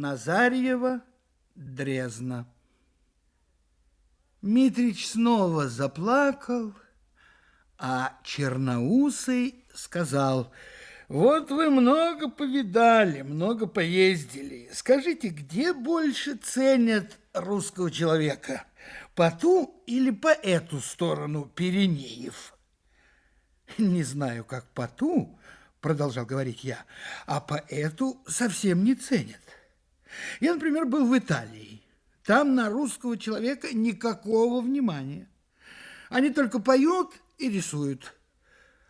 Назарьева, Дрезна. Митрич снова заплакал, а Черноусый сказал, «Вот вы много повидали, много поездили. Скажите, где больше ценят русского человека, по ту или по эту сторону Пиренеев?» «Не знаю, как по ту, — продолжал говорить я, — а по эту совсем не ценят. Я, например, был в Италии. Там на русского человека никакого внимания. Они только поют и рисуют.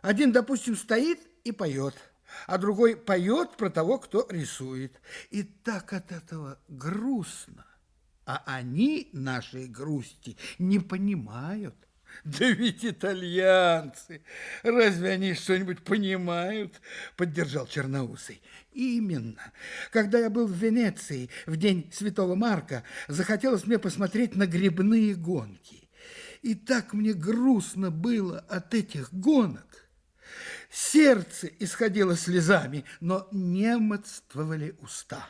Один, допустим, стоит и поет, а другой поет про того, кто рисует. И так от этого грустно. А они нашей грусти не понимают. Да ведь итальянцы! Разве они что-нибудь понимают? Поддержал Черноусый. Именно. Когда я был в Венеции в день Святого Марка, захотелось мне посмотреть на грибные гонки. И так мне грустно было от этих гонок. Сердце исходило слезами, но немодствовали уста.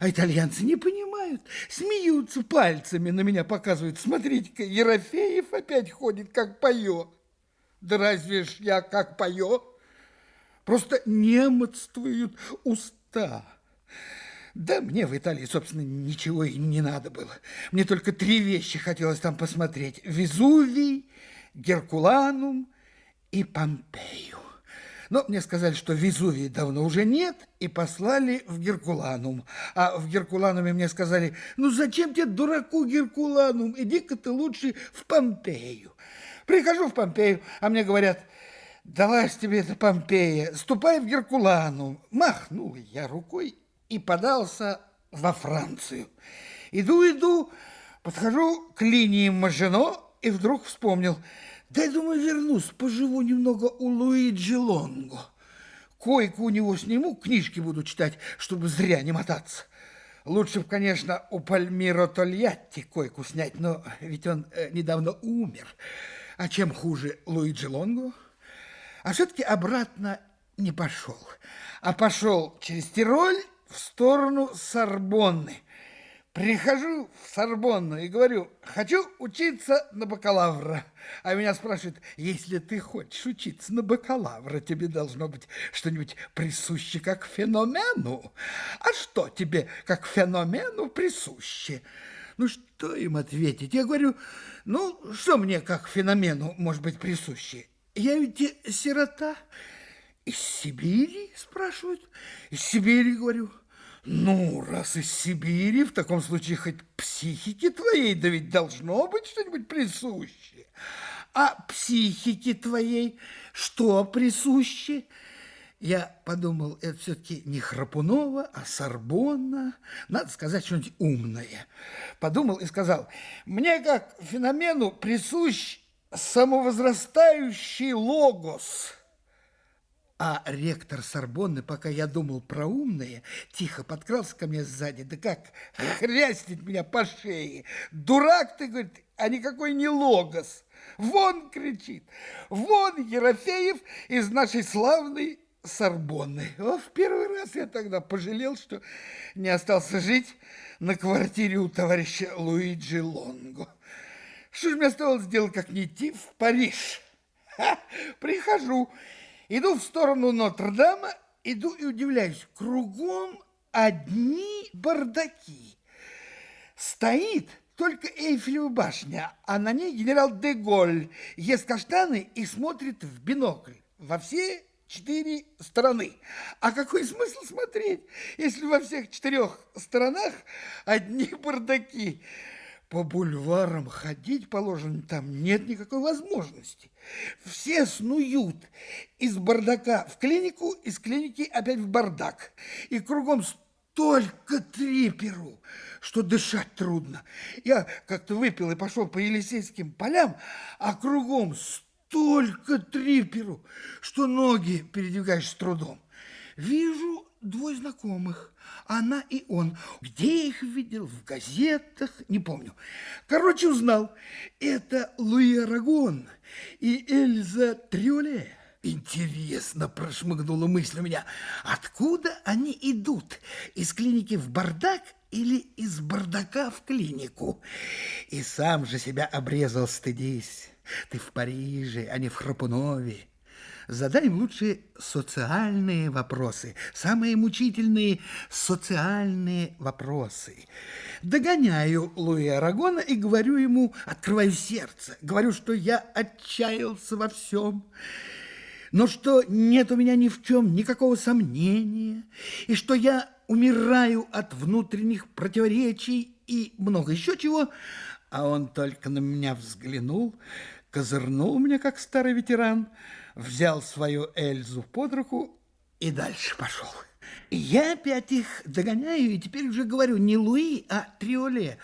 А итальянцы не понимают, смеются пальцами, на меня показывают. Смотрите-ка, Ерофеев опять ходит, как поет. Да разве ж я как пою? Просто немодствуют уста. Да мне в Италии, собственно, ничего и не надо было. Мне только три вещи хотелось там посмотреть. Везувий, Геркуланум и Помпею. Но мне сказали, что Везувии давно уже нет, и послали в Геркуланум. А в Геркулануме мне сказали, ну зачем тебе, дураку, Геркуланум? Иди-ка ты лучше в Помпею. Прихожу в Помпею, а мне говорят, давай тебе это Помпея, ступай в Геркуланум. Махнул я рукой и подался во Францию. Иду, иду, подхожу к линии Мажино и вдруг вспомнил – да я думаю, вернусь, поживу немного у Луиджи Лонго. Койку у него сниму, книжки буду читать, чтобы зря не мотаться. Лучше бы, конечно, у Пальмиро Тольятти койку снять, но ведь он э, недавно умер. А чем хуже Луиджи Лонго? А все-таки обратно не пошел, а пошел через Тироль в сторону Сорбонны. Прихожу в Сорбонну и говорю, хочу учиться на бакалавра. А меня спрашивают, если ты хочешь учиться на бакалавра, тебе должно быть что-нибудь присуще как феномену. А что тебе как феномену присуще? Ну, что им ответить? Я говорю, ну, что мне как феномену может быть присуще? Я ведь сирота. Из Сибири, спрашивают. Из Сибири, говорю. Ну, раз из Сибири, в таком случае хоть психике твоей, да ведь должно быть что-нибудь присущее. А психике твоей что присуще? Я подумал, это все-таки не Храпунова, а Сорбонна. Надо сказать что-нибудь умное. Подумал и сказал, мне как феномену присущ самовозрастающий логос – а ректор Сорбонны, пока я думал про умное, тихо подкрался ко мне сзади, да как хряснет меня по шее. Дурак ты, говорит, а никакой не логос. Вон кричит, вон Ерофеев из нашей славной Сорбонны. О, в первый раз я тогда пожалел, что не остался жить на квартире у товарища Луиджи Лонго. Что же мне оставалось делать, как не идти в Париж? Ха, прихожу Иду в сторону Нотр-Дама, иду и удивляюсь, кругом одни бардаки. Стоит только Эйфелева башня, а на ней генерал Деголь ест каштаны и смотрит в бинокль во все четыре стороны. А какой смысл смотреть, если во всех четырех сторонах одни бардаки? По бульварам ходить положено, там нет никакой возможности. Все снуют из бардака в клинику, из клиники опять в бардак. И кругом столько триперу, что дышать трудно. Я как-то выпил и пошел по Елисейским полям, а кругом столько триперу, что ноги передвигаешь с трудом. Вижу двое знакомых, она и он. Где их видел? В газетах? Не помню. Короче, узнал. Это Луи Арагон и Эльза Триоле. Интересно, прошмыгнула мысль у меня, откуда они идут? Из клиники в бардак или из бардака в клинику? И сам же себя обрезал, стыдись. Ты в Париже, а не в Храпунове. Задай им лучше социальные вопросы, самые мучительные социальные вопросы. Догоняю Луи Арагона и говорю ему, открываю сердце, говорю, что я отчаялся во всем, но что нет у меня ни в чем никакого сомнения, и что я умираю от внутренних противоречий и много еще чего, а он только на меня взглянул, козырнул мне, как старый ветеран, взял свою Эльзу под руку и дальше пошел. Я опять их догоняю, и теперь уже говорю не Луи, а Триоле.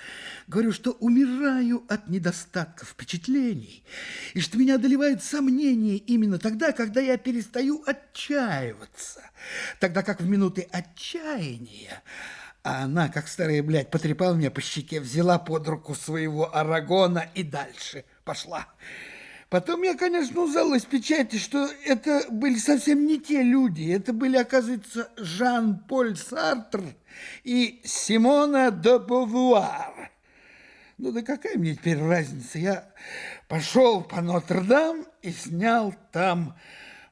Говорю, что умираю от недостатка впечатлений, и что меня одолевают сомнения именно тогда, когда я перестаю отчаиваться. Тогда как в минуты отчаяния а она, как старая блядь, потрепала меня по щеке, взяла под руку своего Арагона и дальше пошла. Потом я, конечно, узнал из печати, что это были совсем не те люди. Это были, оказывается, Жан-Поль Сартр и Симона де Бовуар. Ну да какая мне теперь разница? Я пошел по Нотр-Дам и снял там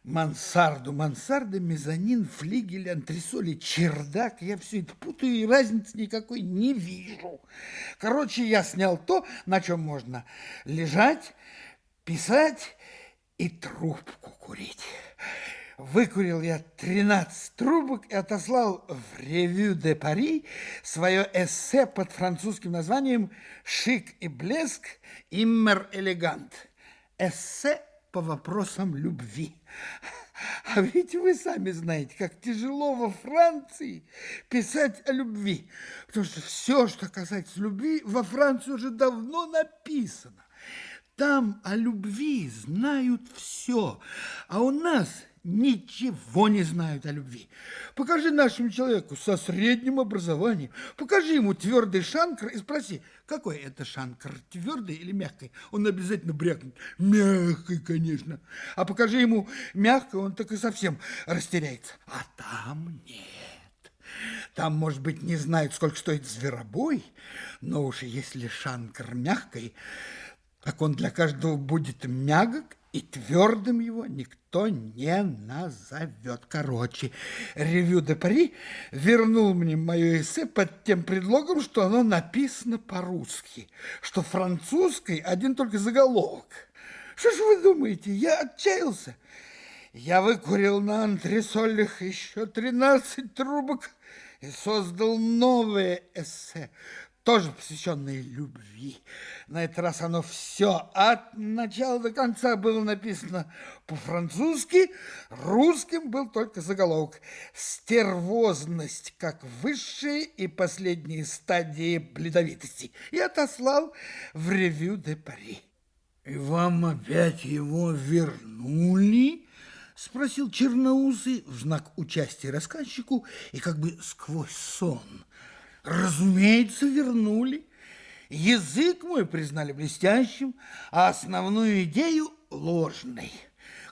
мансарду. Мансарда, мезонин, флигель, антресоли, чердак. Я все это путаю и разницы никакой не вижу. Короче, я снял то, на чем можно лежать, писать и трубку курить. Выкурил я 13 трубок и отослал в «Ревю де Пари» свое эссе под французским названием «Шик и блеск, иммер элегант». Эссе по вопросам любви. А ведь вы сами знаете, как тяжело во Франции писать о любви. Потому что все, что касается любви, во Франции уже давно написано. Там о любви знают все, а у нас ничего не знают о любви. Покажи нашему человеку со средним образованием, покажи ему твердый шанкр и спроси, какой это шанкр, твердый или мягкий? Он обязательно брякнет. Мягкий, конечно. А покажи ему мягкий, он так и совсем растеряется. А там нет. Там, может быть, не знают, сколько стоит зверобой, но уж если шанкр мягкий, как он для каждого будет мягок, и твердым его никто не назовет. Короче, ревю де Пари вернул мне мое эссе под тем предлогом, что оно написано по-русски, что французской один только заголовок. Что ж вы думаете, я отчаялся? Я выкурил на антресолях еще 13 трубок и создал новое эссе, тоже посвященное любви. На этот раз оно все от начала до конца было написано по-французски, русским был только заголовок «Стервозность как высшие и последние стадии бледовитости» и отослал в «Ревю де Пари». «И вам опять его вернули?» – спросил Черноусый в знак участия рассказчику и как бы сквозь сон – Разумеется, вернули. Язык мой признали блестящим, а основную идею ложной.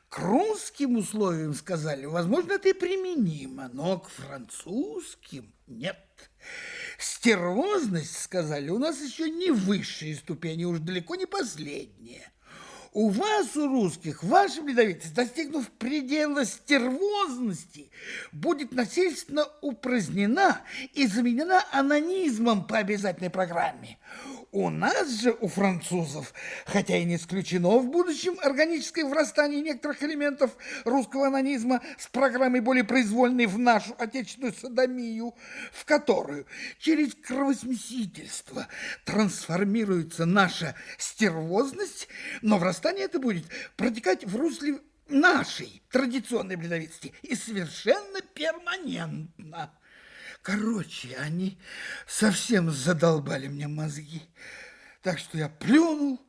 К русским условиям сказали, возможно, это и применимо, но к французским нет. Стервозность, сказали, у нас еще не высшие ступени, уж далеко не последние. У вас, у русских, ваша ледовитость, достигнув предела стервозности, будет насильственно упразднена и заменена анонизмом по обязательной программе. У нас же, у французов, хотя и не исключено в будущем органическое врастание некоторых элементов русского анонизма с программой более произвольной в нашу отечественную садомию, в которую через кровосмесительство трансформируется наша стервозность, но врастание это будет протекать в русле нашей традиционной бледовитости и совершенно перманентно. Короче, они совсем задолбали мне мозги. Так что я плюнул,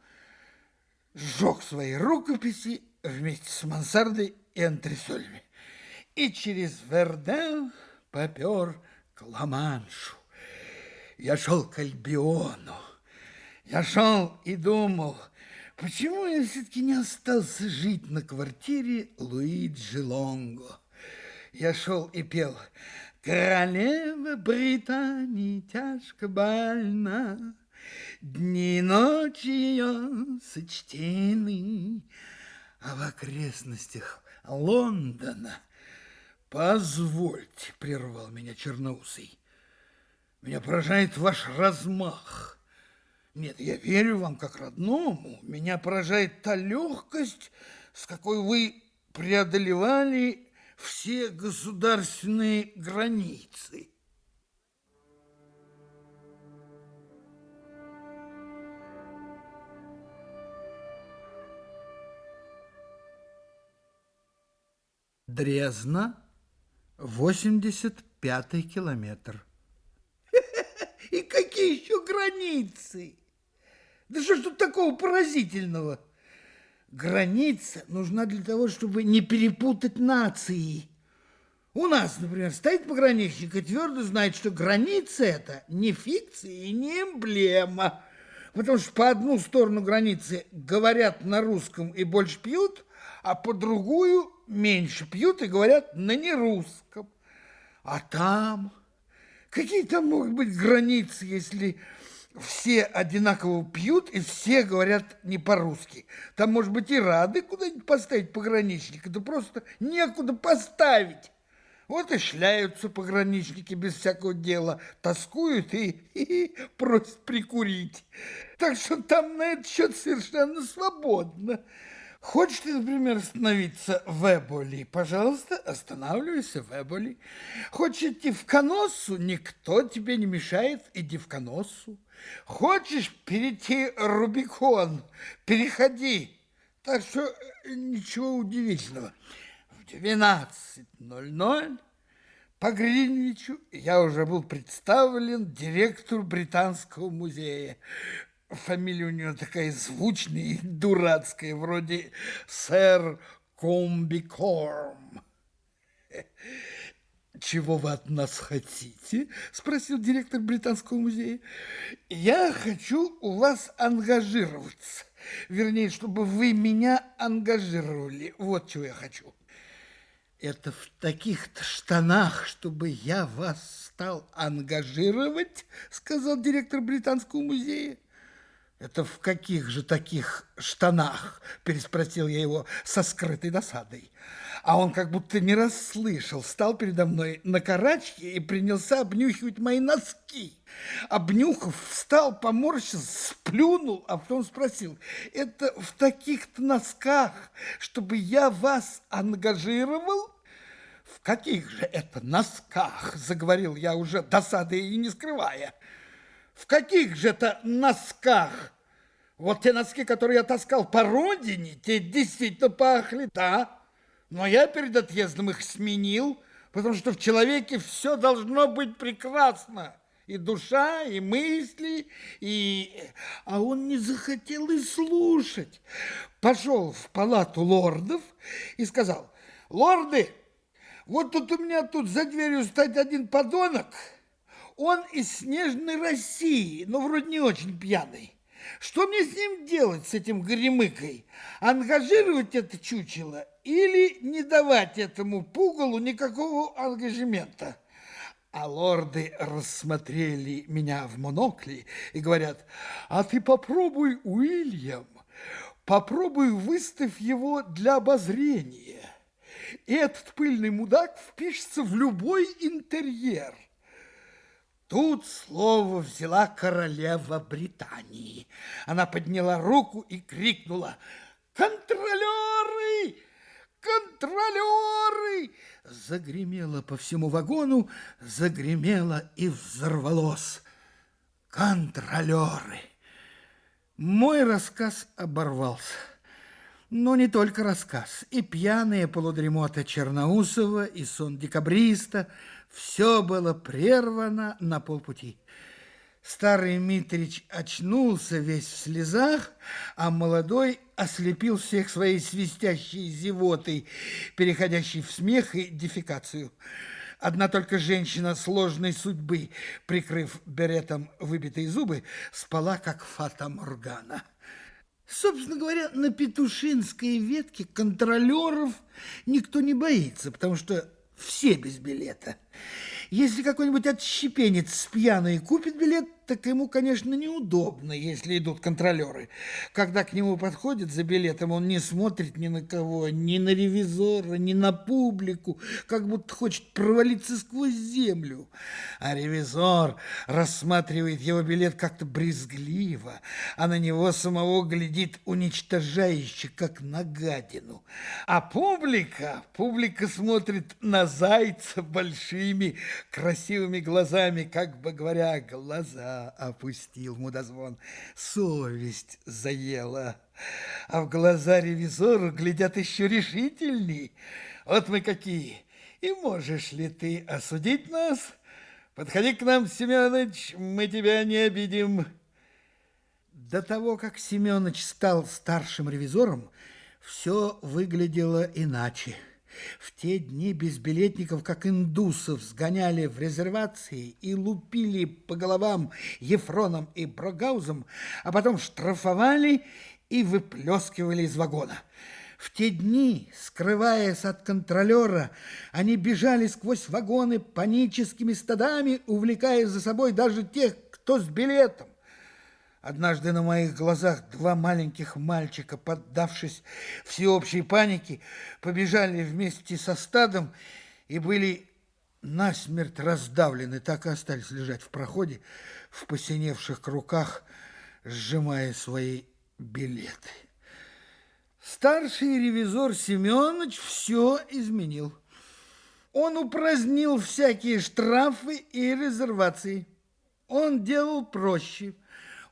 сжег свои рукописи вместе с мансардой и антресолями. И через Верден попер к Ла-Маншу. Я шел к Альбиону. Я шел и думал, Почему я все-таки не остался жить на квартире Луиджи Лонго? Я шел и пел «Королева Британии тяжко больна, Дни и ночи ее сочтены, А в окрестностях Лондона «Позвольте», — прервал меня Черноусый, — «меня поражает ваш размах». Нет, я верю вам как родному. Меня поражает та легкость, с какой вы преодолевали все государственные границы. Дрезна, 85-й километр. И какие еще границы? Да что ж тут такого поразительного? Граница нужна для того, чтобы не перепутать нации. У нас, например, стоит пограничник и твердо знает, что граница это не фикция и не эмблема. Потому что по одну сторону границы говорят на русском и больше пьют, а по другую меньше пьют и говорят на нерусском. А там... Какие там могут быть границы, если все одинаково пьют и все говорят не по-русски. Там, может быть, и рады куда-нибудь поставить пограничника, да просто некуда поставить. Вот и шляются пограничники без всякого дела, тоскуют и, и просят прикурить. Так что там на этот счет совершенно свободно. Хочешь ты, например, остановиться в Эболи? Пожалуйста, останавливайся в Эболи. Хочешь идти в Коносу? Никто тебе не мешает, иди в Коносу. Хочешь перейти Рубикон? Переходи. Так что э, ничего удивительного. В 12.00 по Гринвичу я уже был представлен директору Британского музея. Фамилия у него такая звучная и дурацкая, вроде сэр Комбикорм. «Чего вы от нас хотите?» – спросил директор Британского музея. «Я хочу у вас ангажироваться. Вернее, чтобы вы меня ангажировали. Вот чего я хочу». «Это в таких-то штанах, чтобы я вас стал ангажировать?» – сказал директор Британского музея. «Это в каких же таких штанах?» – переспросил я его со скрытой досадой. А он как будто не расслышал, стал передо мной на карачке и принялся обнюхивать мои носки. Обнюхав, встал, поморщился, сплюнул, а потом спросил, «Это в таких-то носках, чтобы я вас ангажировал?» «В каких же это носках?» – заговорил я уже досадой и не скрывая. В каких же это носках? Вот те носки, которые я таскал по родине, те действительно пахли, да. Но я перед отъездом их сменил, потому что в человеке все должно быть прекрасно. И душа, и мысли, и... А он не захотел и слушать. Пошел в палату лордов и сказал, «Лорды, вот тут у меня тут за дверью стоит один подонок, он из снежной России, но вроде не очень пьяный. Что мне с ним делать, с этим гремыкой? Ангажировать это чучело или не давать этому пугалу никакого ангажемента? А лорды рассмотрели меня в монокли и говорят, а ты попробуй, Уильям, попробуй выставь его для обозрения. Этот пыльный мудак впишется в любой интерьер – Тут слово взяла королева Британии. Она подняла руку и крикнула «Контролеры! Контролеры!» Загремело по всему вагону, загремело и взорвалось. Контролеры! Мой рассказ оборвался. Но не только рассказ. И пьяная полудремота Черноусова, и сон декабриста – все было прервано на полпути. Старый Митрич очнулся весь в слезах, а молодой ослепил всех своей свистящей зевотой, переходящей в смех и дефекацию. Одна только женщина сложной судьбы, прикрыв беретом выбитые зубы, спала, как фата Моргана. Собственно говоря, на Петушинской ветке контролеров никто не боится, потому что все без билета. Если какой-нибудь отщепенец с пьяной купит билет, так ему, конечно, неудобно, если идут контролеры. Когда к нему подходят за билетом, он не смотрит ни на кого, ни на ревизора, ни на публику, как будто хочет провалиться сквозь землю. А ревизор рассматривает его билет как-то брезгливо, а на него самого глядит уничтожающе, как на гадину. А публика, публика смотрит на зайца большими красивыми глазами, как бы говоря, глаза опустил мудозвон. Совесть заела, а в глаза ревизору глядят еще решительней. Вот мы какие! И можешь ли ты осудить нас? Подходи к нам, Семенович, мы тебя не обидим. До того, как Семенович стал старшим ревизором, все выглядело иначе. В те дни безбилетников, как индусов, сгоняли в резервации и лупили по головам Ефроном и Брогаузом, а потом штрафовали и выплескивали из вагона. В те дни, скрываясь от контролера, они бежали сквозь вагоны паническими стадами, увлекая за собой даже тех, кто с билетом. Однажды на моих глазах два маленьких мальчика, поддавшись всеобщей панике, побежали вместе со стадом и были насмерть раздавлены, так и остались лежать в проходе в посиневших руках, сжимая свои билеты. Старший ревизор Семенович все изменил. Он упразднил всякие штрафы и резервации. Он делал проще –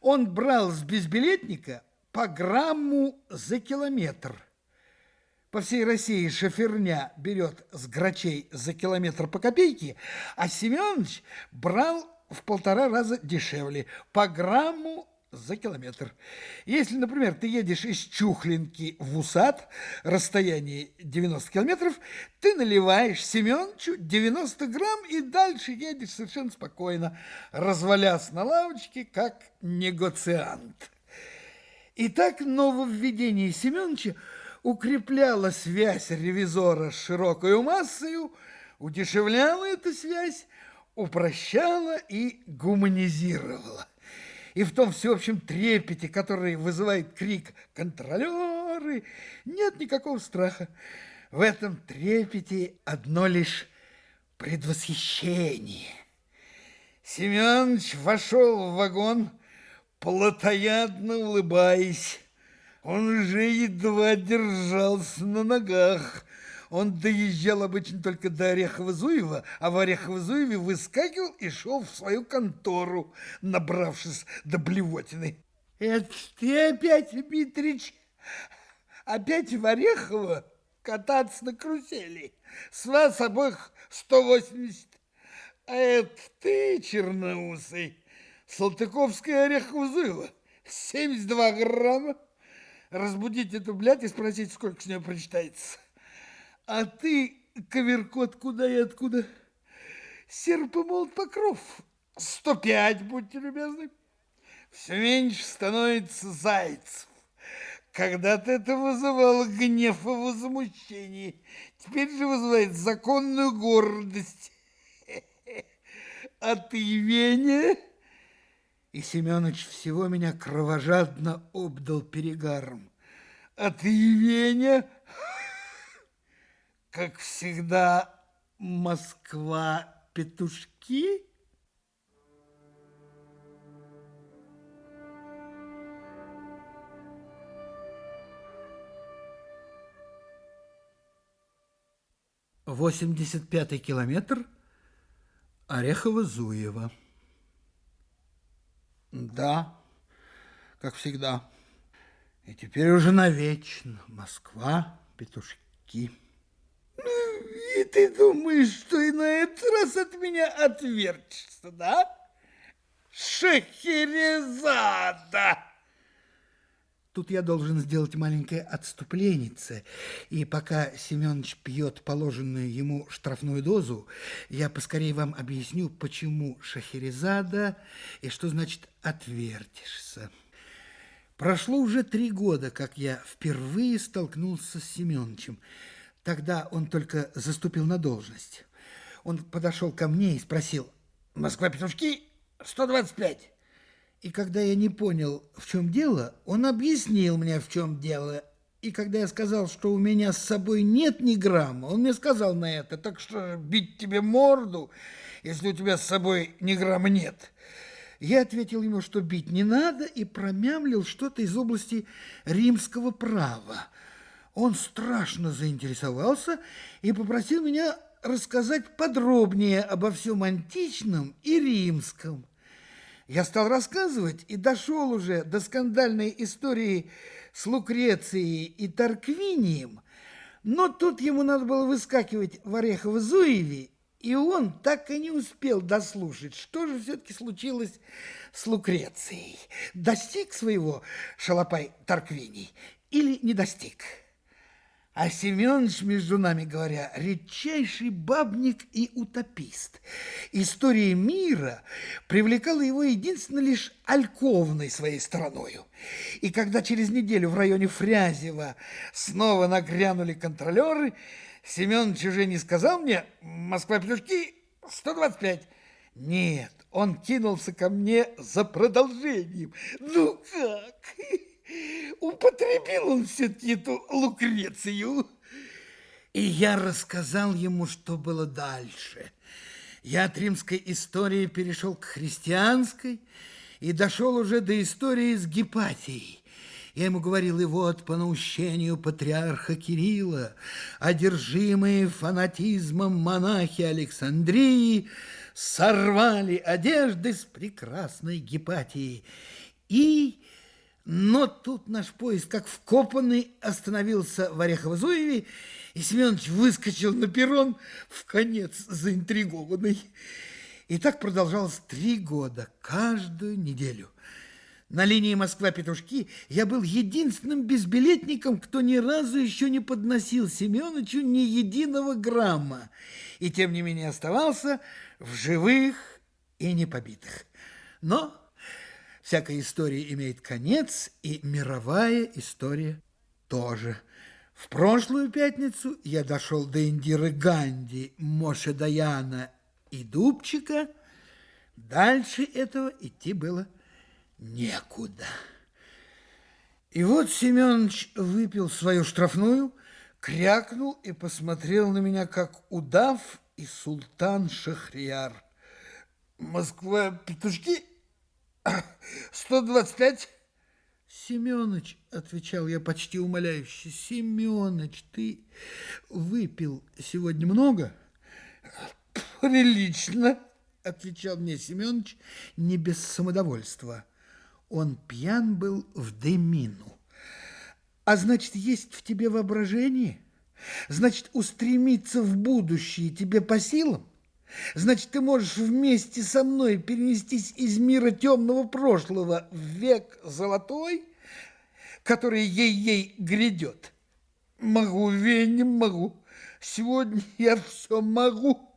он брал с безбилетника по грамму за километр. По всей России шоферня берет с грачей за километр по копейке, а Семенович брал в полтора раза дешевле, по грамму за километр. Если, например, ты едешь из Чухлинки в Усад, расстояние 90 километров, ты наливаешь Семеновичу 90 грамм и дальше едешь совершенно спокойно, развалясь на лавочке, как негоциант. И так нововведение Семеновича укрепляло связь ревизора с широкой массою, удешевляло эту связь, упрощало и гуманизировало и в том всеобщем трепете, который вызывает крик «Контролеры!» нет никакого страха. В этом трепете одно лишь предвосхищение. Семенович вошел в вагон, плотоядно улыбаясь. Он уже едва держался на ногах. Он доезжал обычно только до Орехово-Зуева, а в Орехово-Зуеве выскакивал и шел в свою контору, набравшись до блевотины. Это ты опять, Дмитрич, опять в Орехово кататься на карусели? С вас обоих 180. А это ты, черноусый, Салтыковская Орехово-Зуева, 72 грамма. Разбудить эту блядь и спросить, сколько с нее прочитается. А ты, коверкот, куда и откуда? Серпомолот покров. Сто пять, будьте любезны. Все меньше становится зайцев. Когда-то это вызывало гнев и возмущение. Теперь же вызывает законную гордость. А ты, Веня... И Семенович всего меня кровожадно обдал перегаром. А ты, Веня, как всегда, Москва-петушки? Восемьдесят пятый километр Орехово-Зуево. Да, как всегда. И теперь уже навечно Москва, петушки. Ты думаешь, что и на этот раз от меня отвертишься, да? Шахерезада! Тут я должен сделать маленькое отступление, и пока Семенович пьет положенную ему штрафную дозу, я поскорее вам объясню, почему Шахерезада и что значит «отвертишься». Прошло уже три года, как я впервые столкнулся с Семеновичем. Тогда он только заступил на должность. Он подошел ко мне и спросил, «Москва-Петушки, 125». И когда я не понял, в чем дело, он объяснил мне, в чем дело. И когда я сказал, что у меня с собой нет ни грамма, он мне сказал на это, так что бить тебе морду, если у тебя с собой ни грамма нет. Я ответил ему, что бить не надо, и промямлил что-то из области римского права. Он страшно заинтересовался и попросил меня рассказать подробнее обо всем античном и римском. Я стал рассказывать и дошел уже до скандальной истории с Лукрецией и Тарквинием, но тут ему надо было выскакивать в Орехово-Зуеве, и он так и не успел дослушать, что же все-таки случилось с Лукрецией. Достиг своего Шалопай Тарквиний или не достиг? А Семенович, между нами говоря, редчайший бабник и утопист. История мира привлекала его единственно лишь альковной своей стороною. И когда через неделю в районе Фрязева снова нагрянули контролеры, Семенович уже не сказал мне «Москва-Петушки, 125». Нет, он кинулся ко мне за продолжением. Ну как? Употребил он все-таки эту Лукрецию. И я рассказал ему, что было дальше. Я от римской истории перешел к христианской и дошел уже до истории с Гепатией. Я ему говорил, и вот по наущению патриарха Кирилла, одержимые фанатизмом монахи Александрии, сорвали одежды с прекрасной Гепатией и но тут наш поезд, как вкопанный, остановился в Орехово-Зуеве, и Семенович выскочил на перрон, в конец заинтригованный. И так продолжалось три года, каждую неделю. На линии Москва-Петушки я был единственным безбилетником, кто ни разу еще не подносил Семеновичу ни единого грамма, и тем не менее оставался в живых и непобитых. Но Всякая история имеет конец, и мировая история тоже. В прошлую пятницу я дошел до Индиры Ганди, Моше Даяна и Дубчика. Дальше этого идти было некуда. И вот Семенович выпил свою штрафную, крякнул и посмотрел на меня, как удав и султан Шахрияр. Москва, петушки? 125? Семёныч, отвечал я почти умоляюще, Семёныч, ты выпил сегодня много? Прилично, отвечал мне Семёныч не без самодовольства. Он пьян был в дымину. А значит, есть в тебе воображение? Значит, устремиться в будущее тебе по силам? Значит, ты можешь вместе со мной перенестись из мира темного прошлого в век золотой, который ей-ей грядет. Могу, Веня, могу. Сегодня я все могу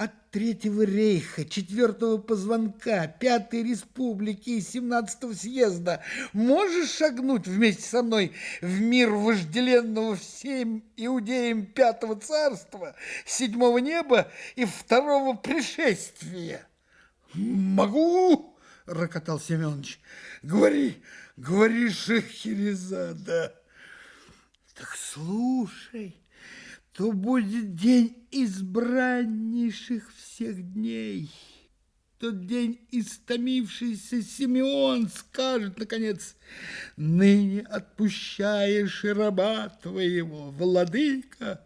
от Третьего рейха, Четвертого позвонка, Пятой республики и Семнадцатого съезда можешь шагнуть вместе со мной в мир вожделенного всем иудеям Пятого царства, Седьмого неба и Второго пришествия? Могу, рокотал Семенович. Говори, говори, Шахерезада. Так слушай, то будет день избраннейших всех дней. Тот день истомившийся Симеон скажет, наконец, «Ныне отпущаешь раба твоего, владыка!»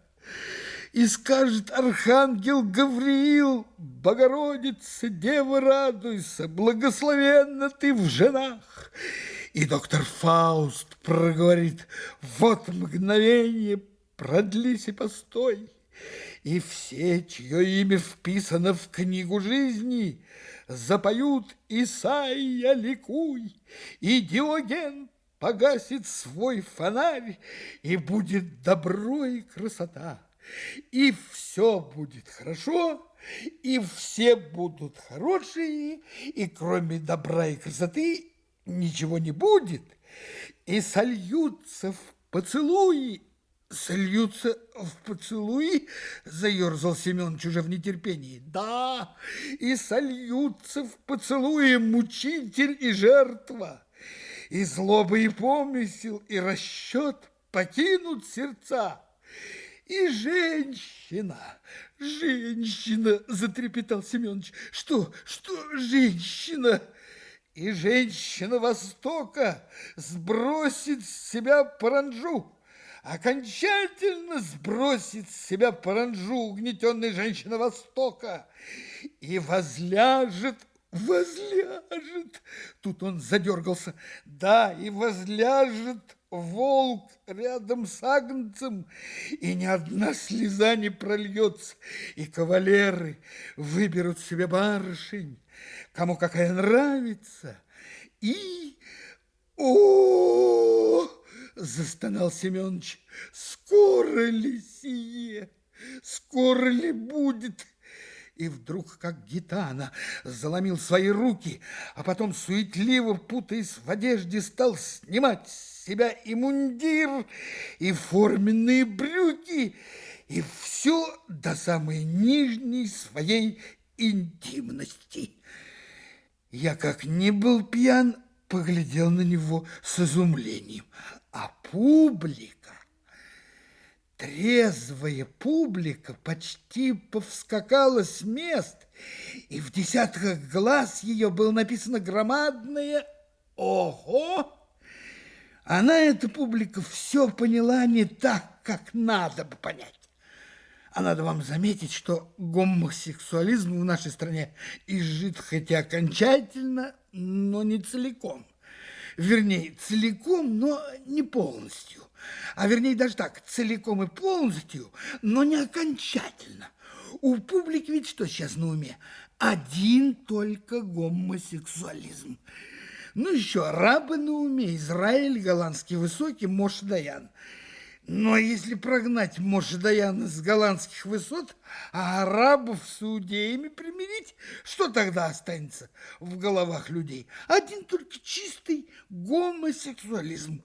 И скажет архангел Гавриил, «Богородица, Дева, радуйся, благословенна ты в женах!» И доктор Фауст проговорит, «Вот мгновение продлись и постой, и все, чье имя вписано в книгу жизни, запоют Исаия ликуй, и Диоген погасит свой фонарь, и будет добро и красота, и все будет хорошо, и все будут хорошие, и кроме добра и красоты ничего не будет, и сольются в поцелуи сольются в поцелуи, заерзал Семенович уже в нетерпении. Да, и сольются в поцелуи мучитель и жертва, и злоба и помысел, и расчет покинут сердца. И женщина, женщина, затрепетал Семенович. Что, что женщина? И женщина Востока сбросит с себя паранжу окончательно сбросит с себя паранжу угнетенной женщины Востока и возляжет, возляжет. Тут он задергался. Да, и возляжет волк рядом с агнцем, и ни одна слеза не прольется, и кавалеры выберут себе барышень, кому какая нравится, и... О, -о, -о, застонал Семенович. Скоро ли сие? Скоро ли будет? И вдруг, как гитана, заломил свои руки, а потом, суетливо путаясь в одежде, стал снимать с себя и мундир, и форменные брюки, и все до самой нижней своей интимности. Я, как не был пьян, поглядел на него с изумлением а публика, трезвая публика почти повскакала с мест, и в десятках глаз ее было написано громадное «Ого!». Она, эта публика, все поняла не так, как надо бы понять. А надо вам заметить, что гомосексуализм в нашей стране изжит хотя окончательно, но не целиком вернее, целиком, но не полностью. А вернее, даже так, целиком и полностью, но не окончательно. У публики ведь что сейчас на уме? Один только гомосексуализм. Ну еще арабы на уме, Израиль, голландский высокий, Мош Даян – но если прогнать Мошедаяна с голландских высот, а арабов с иудеями примирить, что тогда останется в головах людей? Один только чистый гомосексуализм.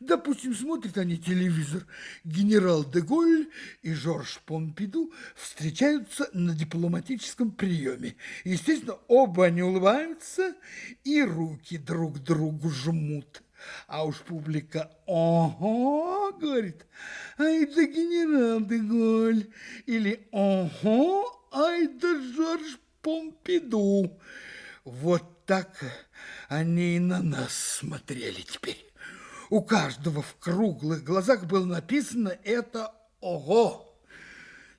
Допустим, смотрят они телевизор. Генерал де Голь и Жорж Помпиду встречаются на дипломатическом приеме. Естественно, оба они улыбаются и руки друг другу жмут. А уж публика «Ого!» говорит, «Ай да генерал де Голь!» Или «Ого! Ай да Жорж Помпиду!» Вот так они и на нас смотрели теперь. У каждого в круглых глазах было написано это «Ого!»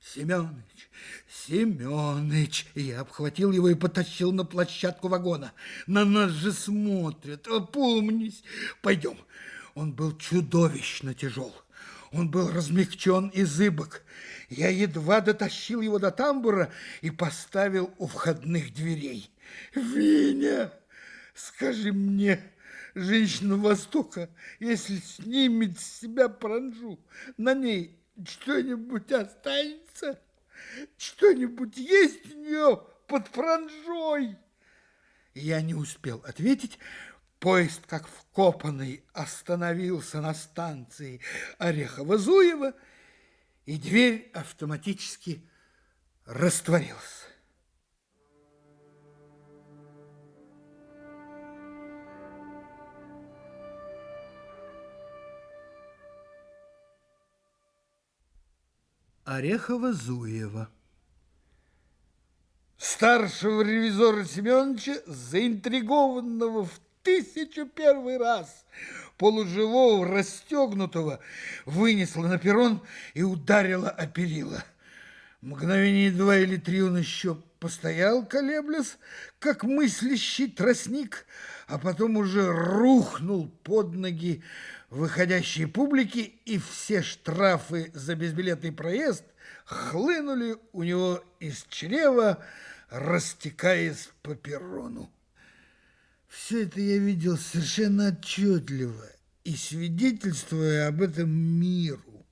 Семенович, Семенович, я обхватил его и потащил на площадку вагона. На нас же смотрят, опомнись. Пойдем. Он был чудовищно тяжел. Он был размягчен и зыбок. Я едва дотащил его до тамбура и поставил у входных дверей. Виня, скажи мне, женщина Востока, если снимет с себя паранжу, на ней что-нибудь останется? Что-нибудь есть у нее под франжой? Я не успел ответить. Поезд, как вкопанный, остановился на станции Орехово-Зуево, и дверь автоматически растворилась. Орехово-Зуево. Старшего ревизора Семеновича, заинтригованного в тысячу первый раз, полуживого, расстегнутого, вынесла на перрон и ударила о перила. Мгновение два или три он еще постоял, колеблясь, как мыслящий тростник, а потом уже рухнул под ноги выходящей публики, и все штрафы за безбилетный проезд хлынули у него из чрева, растекаясь по перрону. Все это я видел совершенно отчетливо и свидетельствуя об этом миру.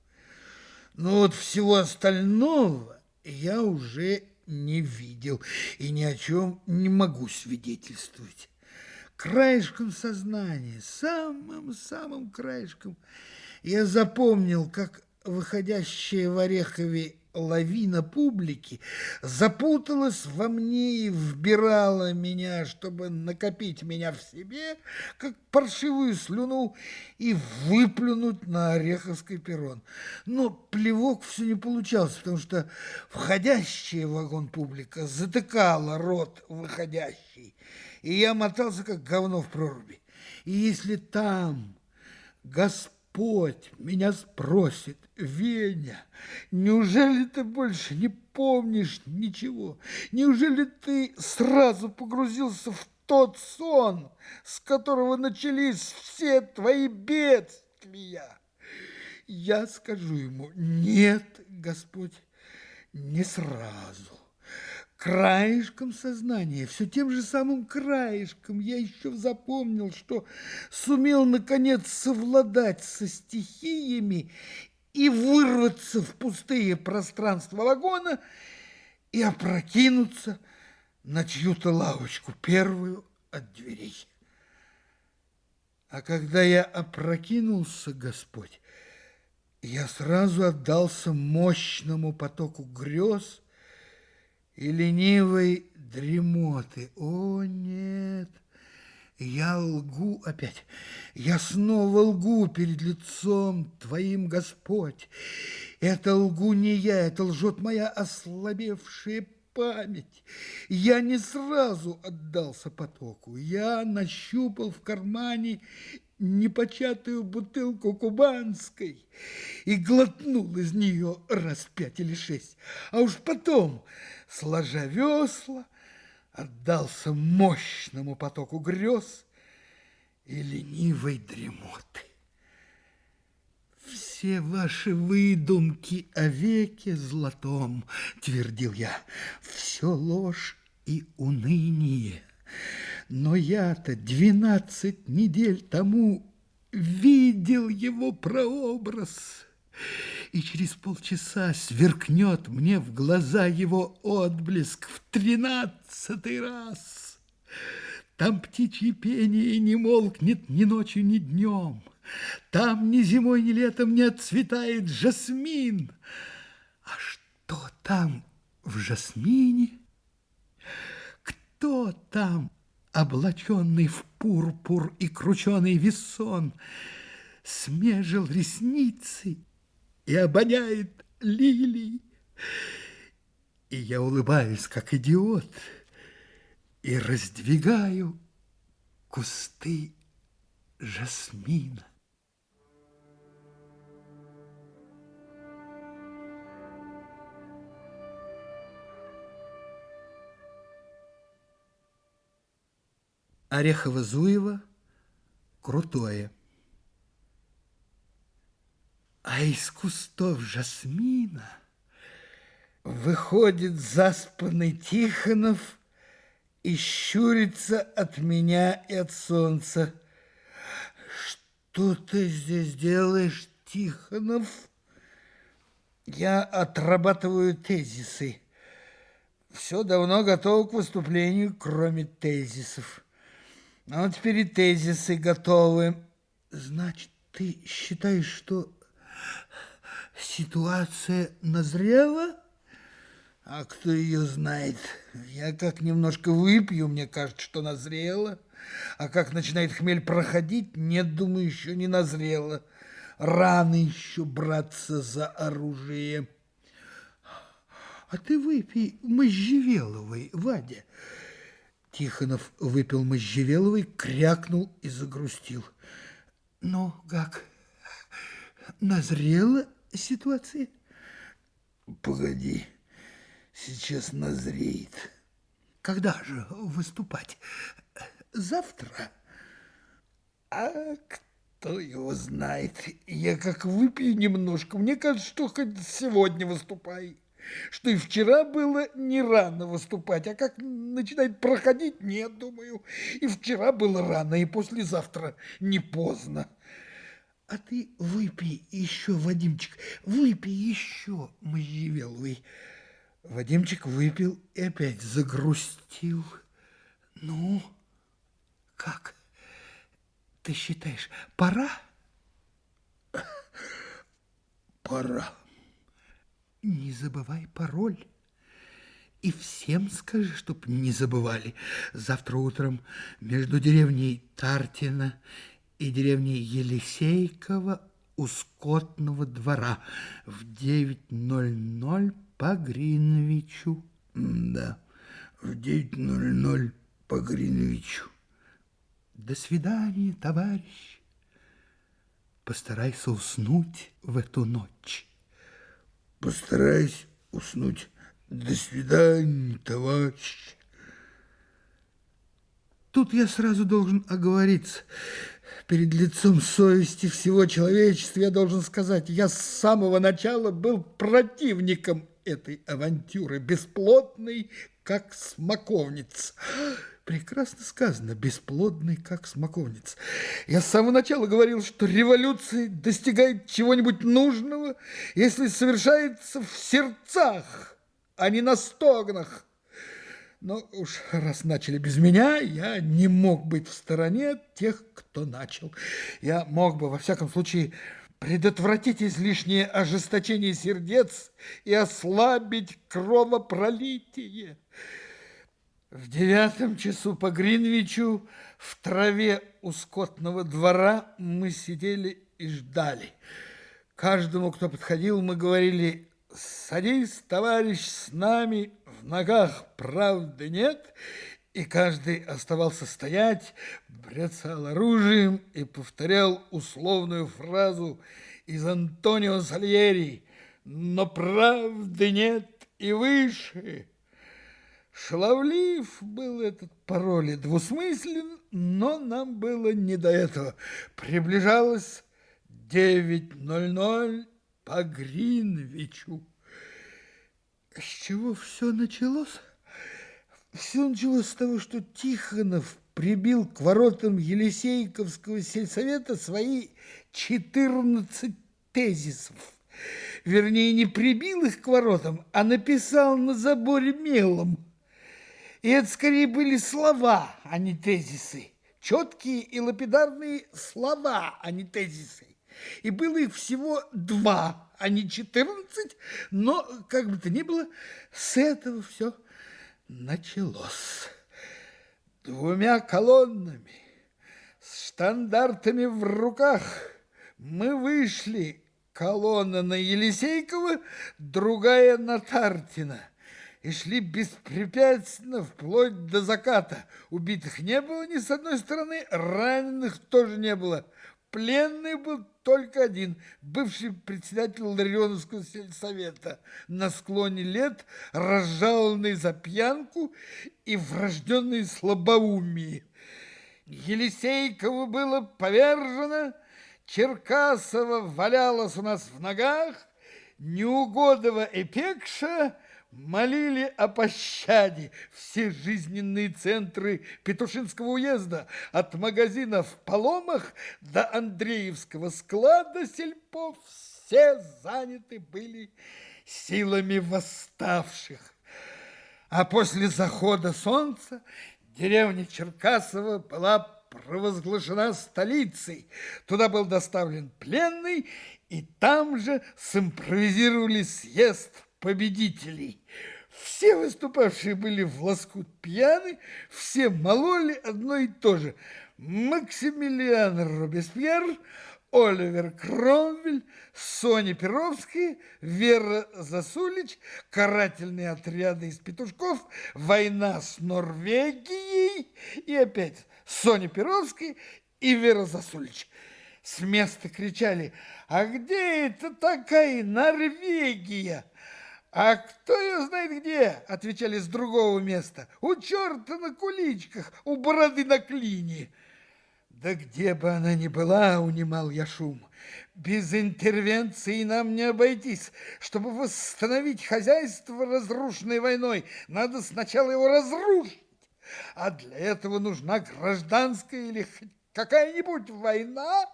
Но вот всего остального я уже не видел и ни о чем не могу свидетельствовать. Краешком сознания, самым-самым краешком, я запомнил, как выходящая в Орехове лавина публики запуталась во мне и вбирала меня, чтобы накопить меня в себе, как паршивую слюну, и выплюнуть на Ореховский перрон. Но плевок все не получался, потому что входящая в вагон публика затыкала рот выходящий, и я мотался, как говно в проруби. И если там Господь меня спросит, Веня, неужели ты больше не помнишь ничего? Неужели ты сразу погрузился в тот сон, с которого начались все твои бедствия? Я скажу ему, нет, Господь, не сразу краешком сознания, все тем же самым краешком я еще запомнил, что сумел, наконец, совладать со стихиями и вырваться в пустые пространства вагона и опрокинуться на чью-то лавочку, первую от дверей. А когда я опрокинулся, Господь, я сразу отдался мощному потоку грез, и ленивой дремоты. О, нет! Я лгу опять, я снова лгу перед лицом Твоим, Господь. Это лгу не я, это лжет моя ослабевшая память. Я не сразу отдался потоку. Я нащупал в кармане непочатую бутылку кубанской и глотнул из нее раз пять или шесть. А уж потом, сложа весла, отдался мощному потоку грез и ленивой дремоты. «Все ваши выдумки о веке золотом, — твердил я, — все ложь и уныние». Но я-то двенадцать недель тому видел его прообраз, и через полчаса сверкнет мне в глаза его отблеск в тринадцатый раз. Там птичье пение не молкнет ни ночью, ни днем. Там ни зимой, ни летом не отцветает жасмин. А что там в жасмине? Кто там облаченный в пурпур и крученый весон, смежил ресницы и обоняет лилий. И я улыбаюсь, как идиот, и раздвигаю кусты жасмина. Орехово-Зуево крутое. А из кустов жасмина выходит заспанный Тихонов и щурится от меня и от солнца. Что ты здесь делаешь, Тихонов? Я отрабатываю тезисы. Все давно готово к выступлению, кроме тезисов. А вот теперь и тезисы готовы. Значит, ты считаешь, что ситуация назрела? А кто ее знает? Я как немножко выпью, мне кажется, что назрела. А как начинает хмель проходить, нет, думаю, еще не назрела. Рано еще браться за оружие. А ты выпей можжевеловой, Вадя. Тихонов выпил можжевеловый, крякнул и загрустил. Ну, как, назрела ситуация? Погоди, сейчас назреет. Когда же выступать? Завтра? А кто его знает? Я как выпью немножко, мне кажется, что хоть сегодня выступай что и вчера было не рано выступать, а как начинает проходить, нет, думаю. И вчера было рано, и послезавтра не поздно. А ты выпей еще, Вадимчик, выпей еще, можжевеловый. Вадимчик выпил и опять загрустил. Ну, как? ты считаешь, пора? Пора. Не забывай пароль. И всем скажи, чтоб не забывали. Завтра утром между деревней Тартина и деревней Елисейкова у скотного двора в 9.00 по Гриновичу. Да, в 9.00 по Гриновичу. До свидания, товарищ. Постарайся уснуть в эту ночь. Постараюсь уснуть. До свидания, товарищ. Тут я сразу должен оговориться. Перед лицом совести всего человечества я должен сказать, я с самого начала был противником этой авантюры, бесплотной, как смоковница. Прекрасно сказано, бесплодный, как смоковница. Я с самого начала говорил, что революция достигает чего-нибудь нужного, если совершается в сердцах, а не на стогнах. Но уж раз начали без меня, я не мог быть в стороне тех, кто начал. Я мог бы, во всяком случае, предотвратить излишнее ожесточение сердец и ослабить кровопролитие. В девятом часу по Гринвичу в траве у скотного двора мы сидели и ждали. Каждому, кто подходил, мы говорили «Садись, товарищ, с нами, в ногах правды нет», и каждый оставался стоять, брецал оружием и повторял условную фразу из Антонио Сальери «Но правды нет и выше». Шаловлив был этот пароль и двусмыслен, но нам было не до этого. Приближалось 9.00 по Гринвичу. С чего все началось? Все началось с того, что Тихонов прибил к воротам Елисейковского сельсовета свои 14 тезисов. Вернее, не прибил их к воротам, а написал на заборе мелом – и это скорее были слова, а не тезисы. Четкие и лапидарные слова, а не тезисы. И было их всего два, а не четырнадцать, но, как бы то ни было, с этого все началось. Двумя колоннами, с штандартами в руках, мы вышли, колонна на Елисейкова, другая на Тартина и шли беспрепятственно вплоть до заката. Убитых не было ни с одной стороны, раненых тоже не было. Пленный был только один, бывший председатель Ларионовского сельсовета, на склоне лет, разжалованный за пьянку и врожденный слабоумие. Елисейкову было повержено, Черкасова валялась у нас в ногах, Неугодова и Пекша – молили о пощаде все жизненные центры Петушинского уезда, от магазина в Поломах до Андреевского склада сельпов, все заняты были силами восставших. А после захода солнца деревня Черкасова была провозглашена столицей. Туда был доставлен пленный, и там же симпровизировали съезд победителей. Все выступавшие были в лоскут пьяны, все мололи одно и то же. Максимилиан Робеспьер, Оливер Кромвель, Соня Перовская, Вера Засулич, карательные отряды из петушков, война с Норвегией и опять Соня Перовская и Вера Засулич. С места кричали, а где это такая Норвегия? «А кто ее знает где?» – отвечали с другого места. «У черта на куличках, у бороды на клине». «Да где бы она ни была, – унимал я шум, – без интервенции нам не обойтись. Чтобы восстановить хозяйство, разрушенное войной, надо сначала его разрушить. А для этого нужна гражданская или какая-нибудь война.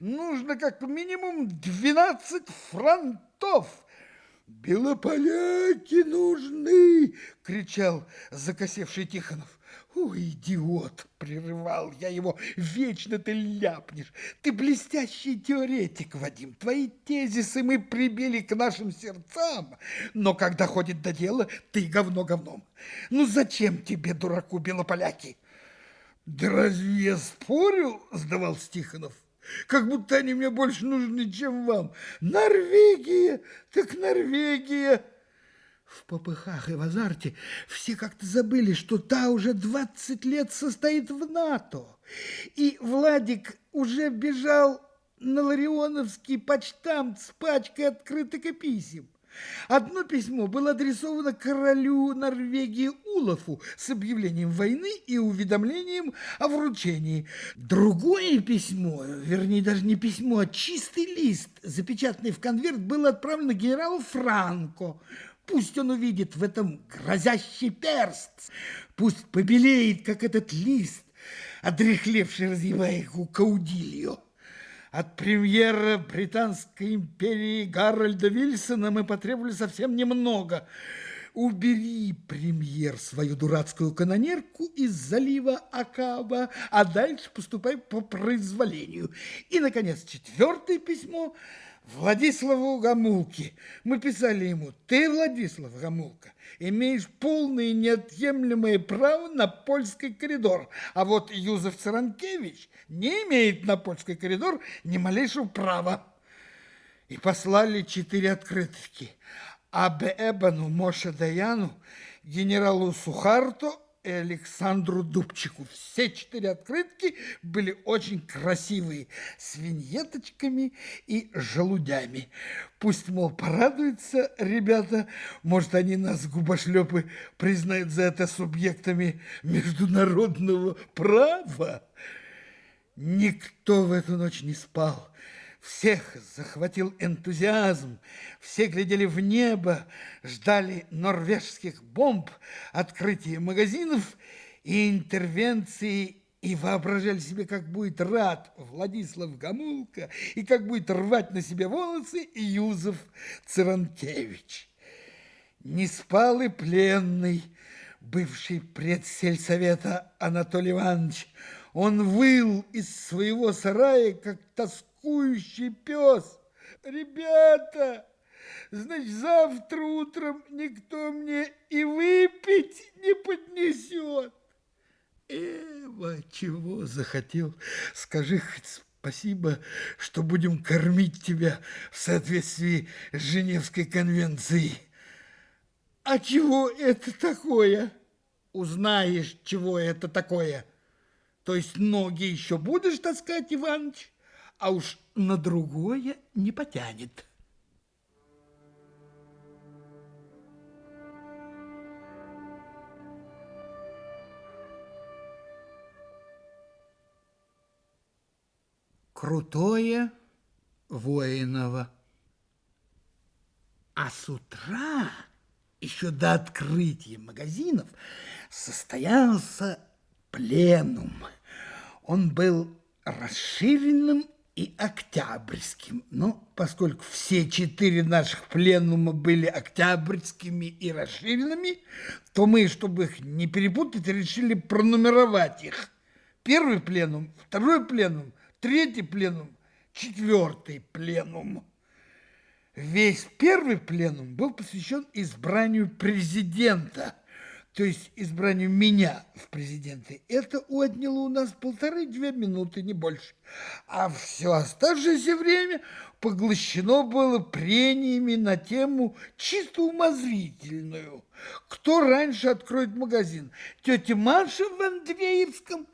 Нужно как минимум 12 фронтов – «Белополяки нужны!» — кричал закосевший Тихонов. Ой, идиот, прерывал я его, вечно ты ляпнешь. Ты блестящий теоретик, Вадим. Твои тезисы мы прибили к нашим сердцам. Но когда ходит до дела, ты говно говном. Ну зачем тебе, дураку, белополяки? Да разве я спорю, сдавал Стиханов. Как будто они мне больше нужны, чем вам. Норвегия, так Норвегия. В попыхах и в азарте все как-то забыли, что та уже 20 лет состоит в НАТО. И Владик уже бежал на Ларионовский почтамт с пачкой открытых писем. Одно письмо было адресовано королю Норвегии Улафу с объявлением войны и уведомлением о вручении. Другое письмо, вернее даже не письмо, а чистый лист, запечатанный в конверт, было отправлено генералу Франко – Пусть он увидит в этом грозящий перст, пусть побелеет, как этот лист, одрехлевший разъевайку каудилью. От премьера Британской империи Гарольда Вильсона мы потребовали совсем немного. Убери, премьер, свою дурацкую канонерку из залива Акаба, а дальше поступай по произволению. И, наконец, четвертое письмо – Владиславу Гамулке. Мы писали ему, ты, Владислав Гамулка, имеешь полное и неотъемлемое право на польский коридор, а вот Юзеф Царанкевич не имеет на польский коридор ни малейшего права. И послали четыре открытки. Абе Эбану Моше Даяну, генералу Сухарту и Александру Дубчику. Все четыре открытки были очень красивые, с виньеточками и желудями. Пусть, мол, порадуются ребята, может, они нас, губошлепы, признают за это субъектами международного права. Никто в эту ночь не спал. Всех захватил энтузиазм, все глядели в небо, ждали норвежских бомб, открытия магазинов и интервенции и воображали себе, как будет рад Владислав Гамулка и как будет рвать на себе волосы Юзеф Царанкевич. Не спал и пленный, бывший предсельсовета Анатолий Иванович. Он выл из своего сарая, как тоскливый тоскующий пес. Ребята, значит, завтра утром никто мне и выпить не поднесет. Эва, чего захотел? Скажи хоть спасибо, что будем кормить тебя в соответствии с Женевской конвенцией. А чего это такое? Узнаешь, чего это такое. То есть ноги еще будешь таскать, Иваныч? А уж на другое не потянет. Крутое воиново. А с утра, еще до открытия магазинов, состоялся пленум. Он был расширенным и Октябрьским. Но поскольку все четыре наших пленума были октябрьскими и расширенными, то мы, чтобы их не перепутать, решили пронумеровать их. Первый пленум, второй пленум, третий пленум, четвертый пленум. Весь первый пленум был посвящен избранию президента – то есть избранию меня в президенты, это отняло у нас полторы-две минуты, не больше. А все оставшееся время поглощено было прениями на тему чисто умозрительную. Кто раньше откроет магазин? Тетя Маша в Андреевском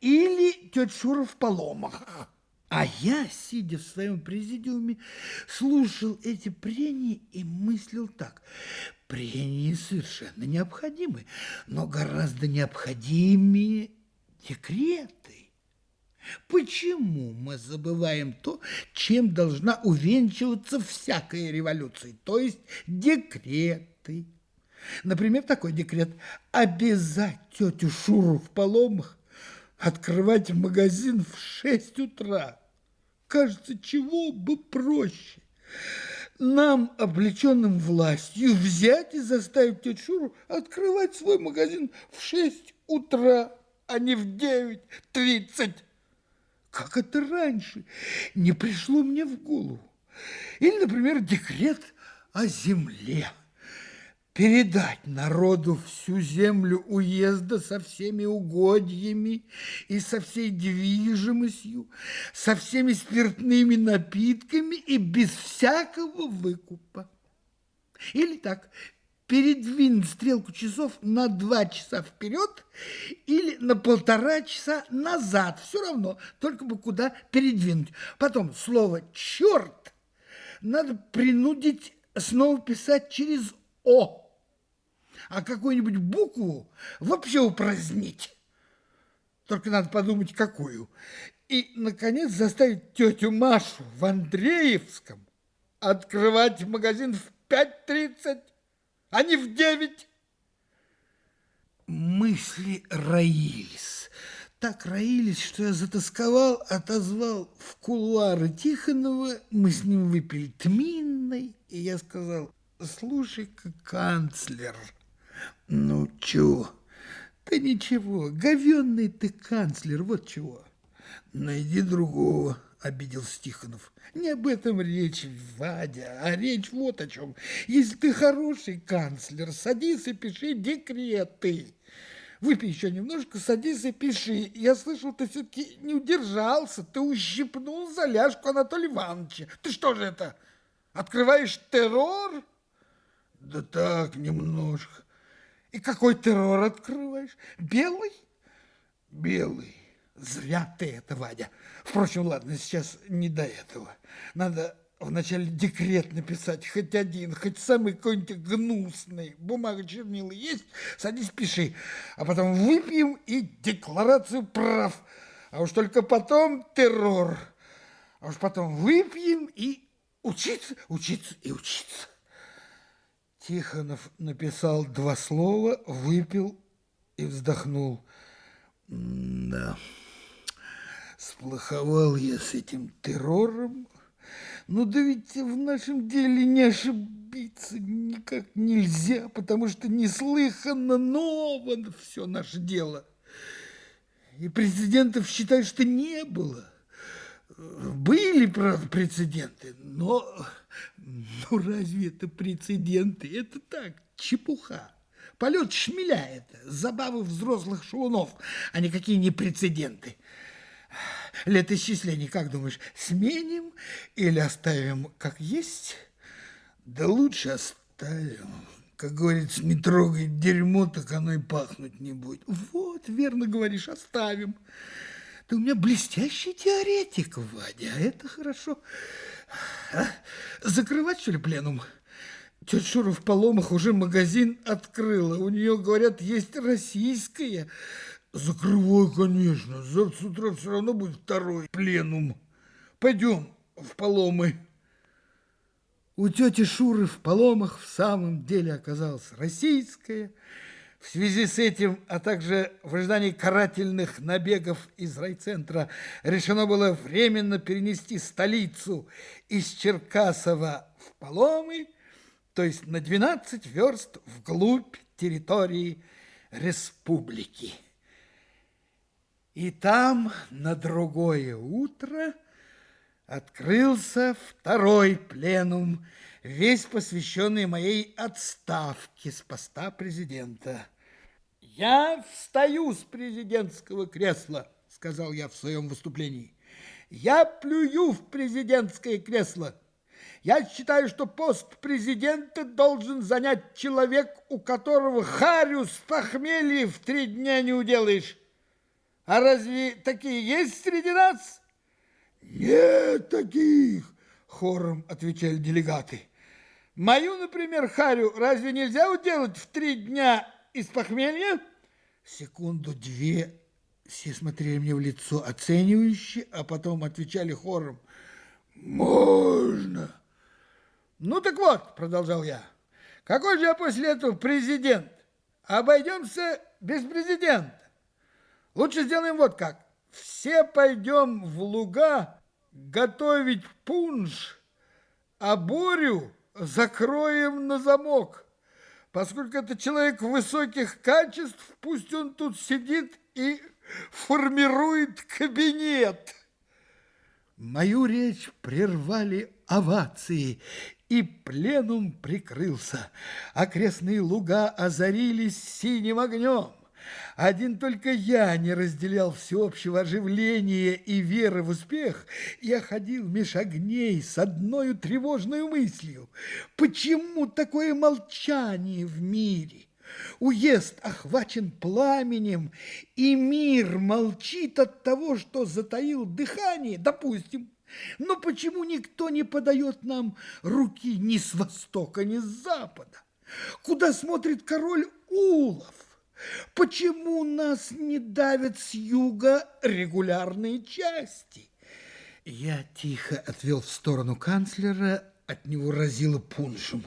или тетя Шура в Поломах? А я, сидя в своем президиуме, слушал эти прения и мыслил так. Прения совершенно необходимы, но гораздо необходимее декреты. Почему мы забываем то, чем должна увенчиваться всякая революция, то есть декреты? Например, такой декрет – обязать тетю Шуру в поломах открывать магазин в шесть утра. Кажется, чего бы проще. Нам, облеченным властью, взять и заставить тетю Шуру открывать свой магазин в шесть утра, а не в девять тридцать. Как это раньше не пришло мне в голову? Или, например, декрет о земле. Передать народу всю землю уезда со всеми угодьями и со всей движимостью, со всеми спиртными напитками и без всякого выкупа. Или так, передвинуть стрелку часов на два часа вперед или на полтора часа назад. Все равно, только бы куда передвинуть. Потом слово «черт» надо принудить снова писать через «о», а какую-нибудь букву вообще упразднить. Только надо подумать, какую. И, наконец, заставить тетю Машу в Андреевском открывать магазин в 5.30 а не в девять. Мысли роились. Так роились, что я затасковал, отозвал в кулуары Тихонова, мы с ним выпили тминной, и я сказал, слушай-ка, канцлер, ну чё? Да ничего, говенный ты канцлер, вот чего. Найди другого обиделся Тихонов. Не об этом речь, Вадя, а речь вот о чем. Если ты хороший канцлер, садись и пиши декреты. Выпей еще немножко, садись и пиши. Я слышал, ты все-таки не удержался, ты ущипнул заляжку Анатолия Ивановича. Ты что же это, открываешь террор? Да так, немножко. И какой террор открываешь? Белый? Белый. Зря ты это, Вадя. Впрочем, ладно, сейчас не до этого. Надо вначале декрет написать, хоть один, хоть самый какой-нибудь гнусный. Бумага, чернила есть, садись, пиши. А потом выпьем и декларацию прав. А уж только потом террор. А уж потом выпьем и учиться, учиться и учиться. Тихонов написал два слова, выпил и вздохнул. Да... Сплоховал я с этим террором. Ну да ведь в нашем деле не ошибиться никак нельзя, потому что неслыханно ново все наше дело. И прецедентов, считай, что не было. Были, правда, прецеденты, но ну разве это прецеденты? Это так, чепуха. Полет шмеля это, забавы взрослых шалунов, а никакие не прецеденты летоисчислений, как думаешь, сменим или оставим как есть? Да лучше оставим. Как говорится, не трогай дерьмо, так оно и пахнуть не будет. Вот, верно говоришь, оставим. Ты у меня блестящий теоретик, Вадя, а это хорошо. А? Закрывать, что ли, пленум? Тетя Шура в Поломах уже магазин открыла. У нее, говорят, есть российская Закрывай, конечно. Завтра с утра все равно будет второй пленум. Пойдем в Поломы. У тети Шуры в Поломах в самом деле оказалась российская. В связи с этим, а также в ожидании карательных набегов из райцентра, решено было временно перенести столицу из Черкасова в Поломы, то есть на 12 верст вглубь территории республики. И там на другое утро открылся второй пленум, весь посвященный моей отставке с поста президента. «Я встаю с президентского кресла», — сказал я в своем выступлении. «Я плюю в президентское кресло. Я считаю, что пост президента должен занять человек, у которого харю с в три дня не уделаешь». А разве такие есть среди нас? Нет таких, хором отвечали делегаты. Мою, например, Харю разве нельзя уделать в три дня из похмелья? Секунду-две все смотрели мне в лицо оценивающе, а потом отвечали хором. Можно. Ну так вот, продолжал я, какой же я после этого президент? Обойдемся без президента. Лучше сделаем вот как. Все пойдем в луга готовить пунш, а Борю закроем на замок. Поскольку это человек высоких качеств, пусть он тут сидит и формирует кабинет. Мою речь прервали овации, и пленум прикрылся. Окрестные луга озарились синим огнем. Один только я не разделял всеобщего оживления и веры в успех. Я ходил меж огней с одной тревожной мыслью. Почему такое молчание в мире? Уезд охвачен пламенем, и мир молчит от того, что затаил дыхание, допустим. Но почему никто не подает нам руки ни с востока, ни с запада? Куда смотрит король Улов? Почему нас не давят с юга регулярные части? Я тихо отвел в сторону канцлера, от него разило пуншем.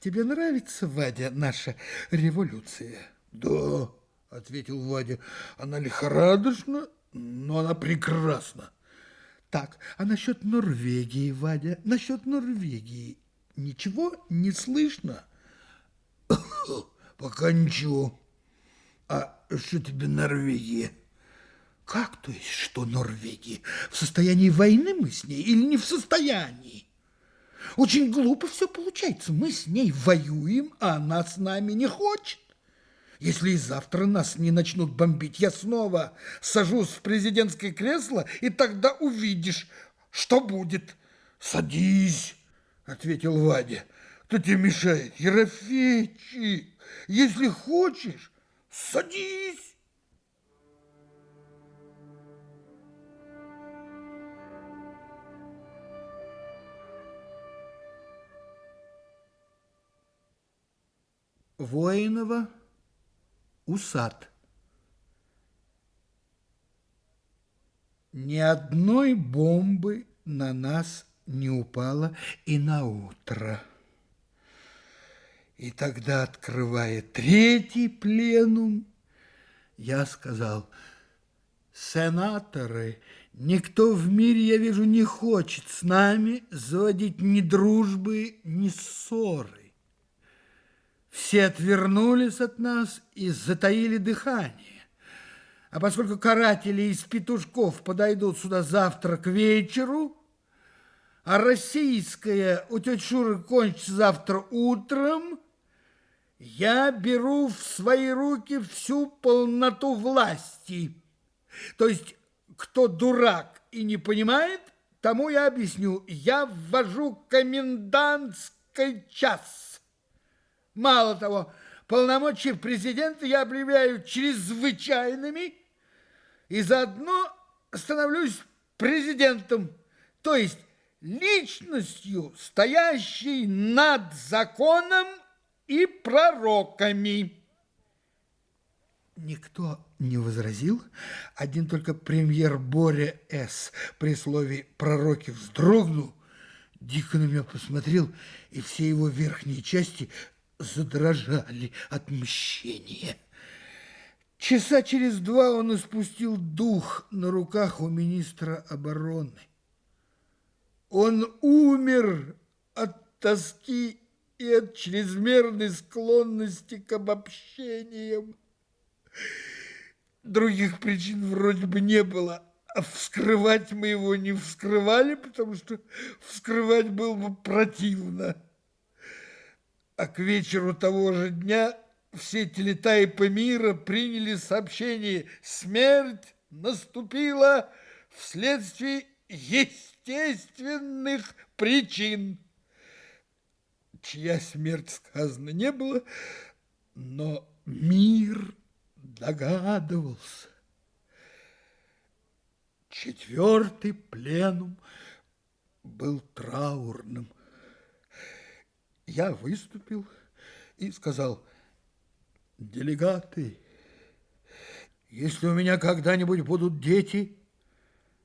Тебе нравится, Вадя, наша революция? Да, ответил Вадя. Она лихорадочна, но она прекрасна. Так, а насчет Норвегии, Вадя, насчет Норвегии ничего не слышно? Пока ничего. А что тебе Норвегия? Как то есть, что Норвегия? В состоянии войны мы с ней или не в состоянии? Очень глупо все получается. Мы с ней воюем, а она с нами не хочет. Если и завтра нас не начнут бомбить, я снова сажусь в президентское кресло, и тогда увидишь, что будет. Садись, ответил Вадя. Кто тебе мешает? Ерофейчик, если хочешь, садись. Воинова, усад. Ни одной бомбы на нас не упало и на утро. И тогда, открывая третий пленум, я сказал, сенаторы, никто в мире, я вижу, не хочет с нами заводить ни дружбы, ни ссоры. Все отвернулись от нас и затаили дыхание. А поскольку каратели из петушков подойдут сюда завтра к вечеру, а российская у тети Шуры кончится завтра утром, я беру в свои руки всю полноту власти. То есть, кто дурак и не понимает, тому я объясню. Я ввожу комендантский час. Мало того, полномочия президента я объявляю чрезвычайными и заодно становлюсь президентом, то есть личностью, стоящей над законом и пророками. Никто не возразил, один только премьер Боря С. при слове «пророки» вздрогнул, дико на меня посмотрел, и все его верхние части задрожали от мщения. Часа через два он испустил дух на руках у министра обороны. Он умер от тоски и от чрезмерной склонности к обобщениям. Других причин вроде бы не было, а вскрывать мы его не вскрывали, потому что вскрывать было бы противно. А к вечеру того же дня все телетайпы мира приняли сообщение «Смерть наступила вследствие естественных причин». Чья смерть сказано не было, но мир догадывался. Четвертый пленум был траурным я выступил и сказал, делегаты, если у меня когда-нибудь будут дети,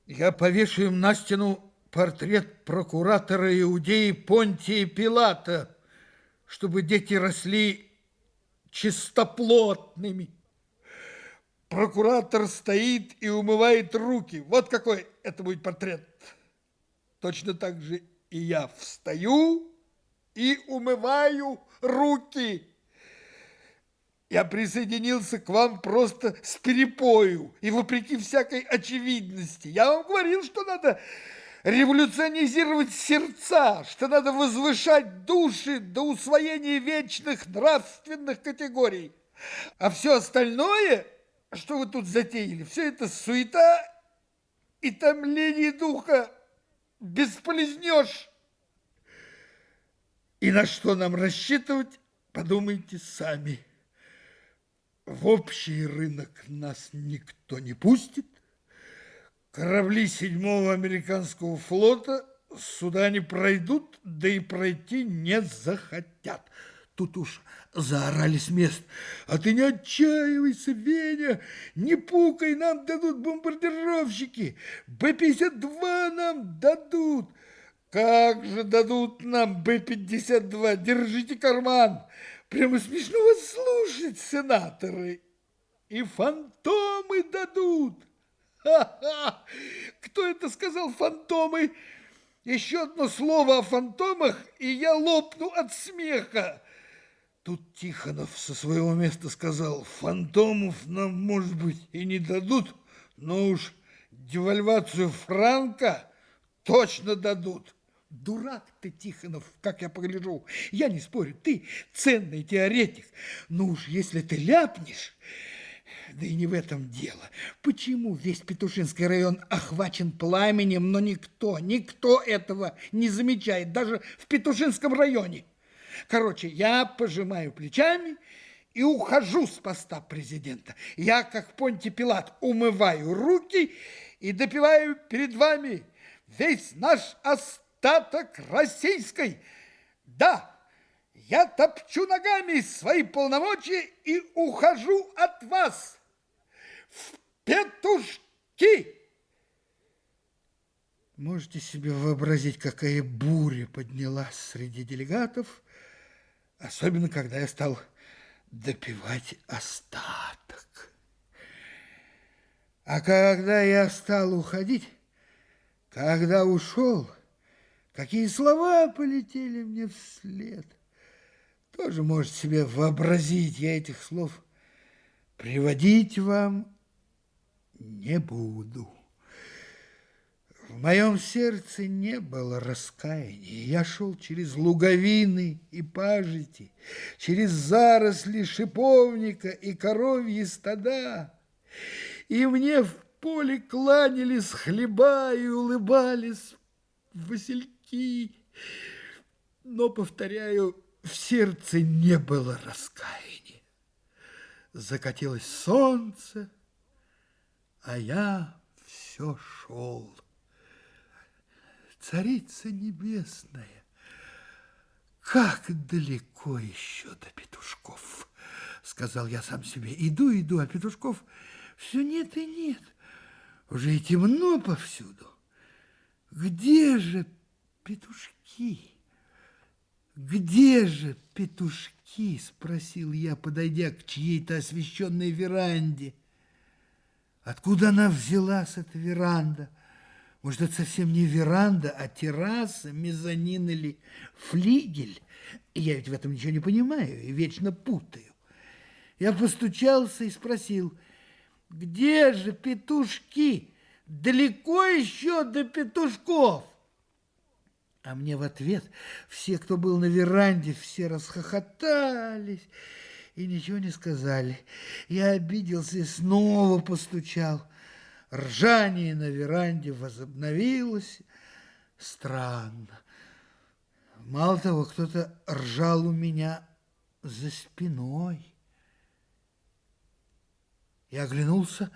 я повешу им на стену портрет прокуратора Иудеи Понтия Пилата, чтобы дети росли чистоплотными. Прокуратор стоит и умывает руки. Вот какой это будет портрет. Точно так же и я встаю и умываю руки. Я присоединился к вам просто с перепою и вопреки всякой очевидности. Я вам говорил, что надо революционизировать сердца, что надо возвышать души до усвоения вечных нравственных категорий. А все остальное, что вы тут затеяли, все это суета и томление духа бесполезнешь. И на что нам рассчитывать, подумайте сами. В общий рынок нас никто не пустит. Корабли седьмого американского флота сюда не пройдут, да и пройти не захотят. Тут уж заорали с мест. А ты не отчаивайся, Веня, не пукай, нам дадут бомбардировщики. Б-52 нам дадут. Как же дадут нам Б-52? Держите карман. Прямо смешно вас слушать, сенаторы. И фантомы дадут. Ха-ха! Кто это сказал фантомы? Еще одно слово о фантомах, и я лопну от смеха. Тут Тихонов со своего места сказал, фантомов нам, может быть, и не дадут, но уж девальвацию франка точно дадут. Дурак ты, Тихонов, как я погляжу. Я не спорю, ты ценный теоретик. Но уж если ты ляпнешь... Да и не в этом дело. Почему весь Петушинский район охвачен пламенем, но никто, никто этого не замечает, даже в Петушинском районе? Короче, я пожимаю плечами и ухожу с поста президента. Я, как Понти Пилат, умываю руки и допиваю перед вами весь наш остаток российской. Да, я топчу ногами свои полномочия и ухожу от вас в петушки. Можете себе вообразить, какая буря поднялась среди делегатов, особенно когда я стал допивать остаток. А когда я стал уходить, когда ушел, Какие слова полетели мне вслед. Тоже можете себе вообразить, я этих слов приводить вам не буду. В моем сердце не было раскаяния. Я шел через луговины и пажити, через заросли шиповника и коровьи стада. И мне в поле кланялись хлеба и улыбались васильки но, повторяю, в сердце не было раскаяния. Закатилось солнце, а я все шел. Царица небесная, как далеко еще до петушков, сказал я сам себе. Иду, иду, а петушков все нет и нет. Уже и темно повсюду. Где же Петушки. Где же петушки? Спросил я, подойдя к чьей-то освещенной веранде. Откуда она взялась, эта веранда? Может, это совсем не веранда, а терраса, мезонин или флигель? Я ведь в этом ничего не понимаю и вечно путаю. Я постучался и спросил, где же петушки? Далеко еще до петушков? А мне в ответ все, кто был на веранде, все расхохотались и ничего не сказали. Я обиделся и снова постучал. Ржание на веранде возобновилось. Странно. Мало того, кто-то ржал у меня за спиной. Я оглянулся.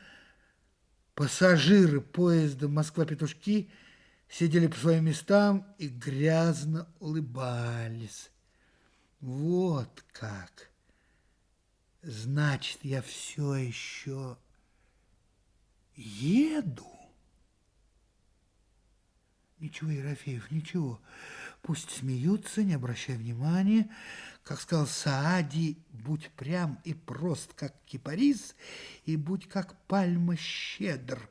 Пассажиры поезда Москва-Петушки – сидели по своим местам и грязно улыбались. Вот как! Значит, я все еще еду? Ничего, Ерофеев, ничего. Пусть смеются, не обращай внимания. Как сказал Саади, будь прям и прост, как кипарис, и будь как пальма щедр.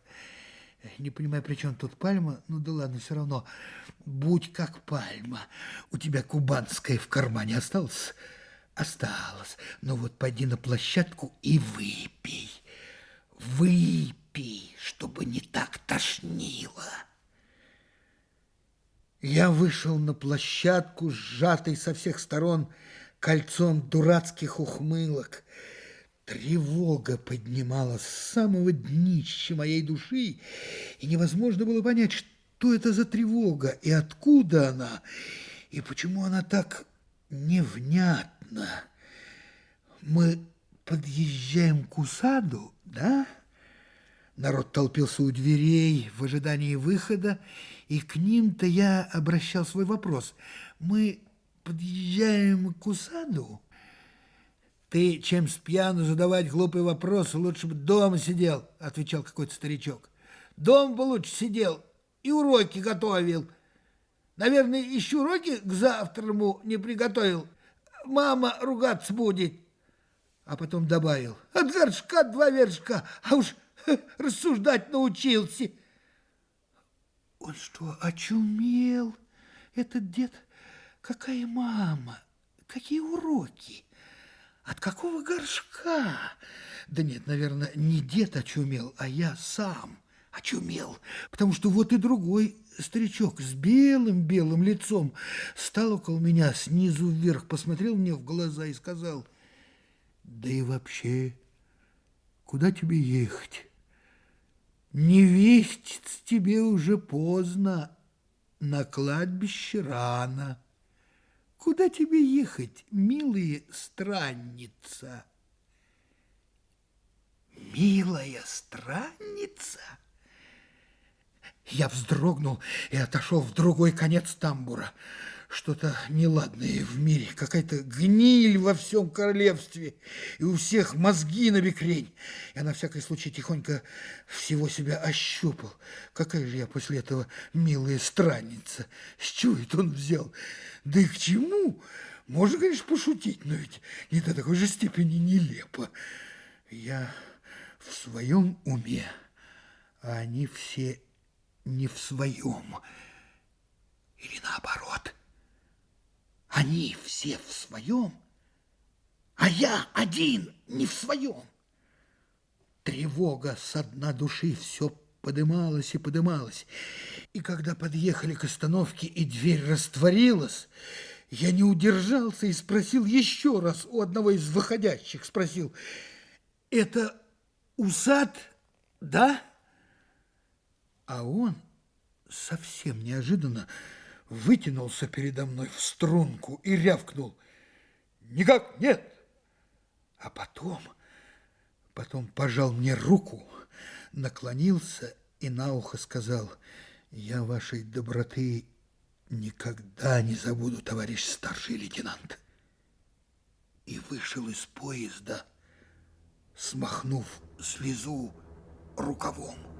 Не понимаю, при чем тут пальма, ну да ладно, все равно. Будь как пальма. У тебя кубанская в кармане осталось? Осталось. Ну вот пойди на площадку и выпей. Выпей, чтобы не так тошнило. Я вышел на площадку, сжатый со всех сторон кольцом дурацких ухмылок. Тревога поднималась с самого днища моей души, и невозможно было понять, что это за тревога, и откуда она, и почему она так невнятна. Мы подъезжаем к усаду, да? Народ толпился у дверей в ожидании выхода, и к ним-то я обращал свой вопрос. Мы подъезжаем к усаду? Ты, чем с пьяну задавать глупые вопросы, лучше бы дома сидел, отвечал какой-то старичок. Дом бы лучше сидел и уроки готовил. Наверное, еще уроки к завтраму не приготовил. Мама ругаться будет. А потом добавил. От горшка два вершка, а уж рассуждать научился. Он что, очумел? Этот дед? Какая мама? Какие уроки? От какого горшка? Да нет, наверное, не дед очумел, а я сам очумел, потому что вот и другой старичок с белым-белым лицом стал около меня снизу вверх, посмотрел мне в глаза и сказал, «Да и вообще, куда тебе ехать? Не вестись тебе уже поздно, на кладбище рано». Куда тебе ехать, милая странница? Милая странница? Я вздрогнул и отошел в другой конец тамбура. Что-то неладное в мире, какая-то гниль во всем королевстве, и у всех мозги на бекрень. Я на всякий случай тихонько всего себя ощупал. Какая же я после этого милая странница. С чего это он взял? Да и к чему? Можно, конечно, пошутить, но ведь не до такой же степени нелепо. Я в своем уме, а они все не в своем. Или наоборот – они все в своем, а я один не в своем. Тревога со дна души все подымалась и подымалась. И когда подъехали к остановке и дверь растворилась, я не удержался и спросил еще раз у одного из выходящих, спросил, это усад, да? А он совсем неожиданно вытянулся передо мной в струнку и рявкнул. «Никак нет!» А потом, потом пожал мне руку, наклонился и на ухо сказал, «Я вашей доброты никогда не забуду, товарищ старший лейтенант!» И вышел из поезда, смахнув слезу рукавом.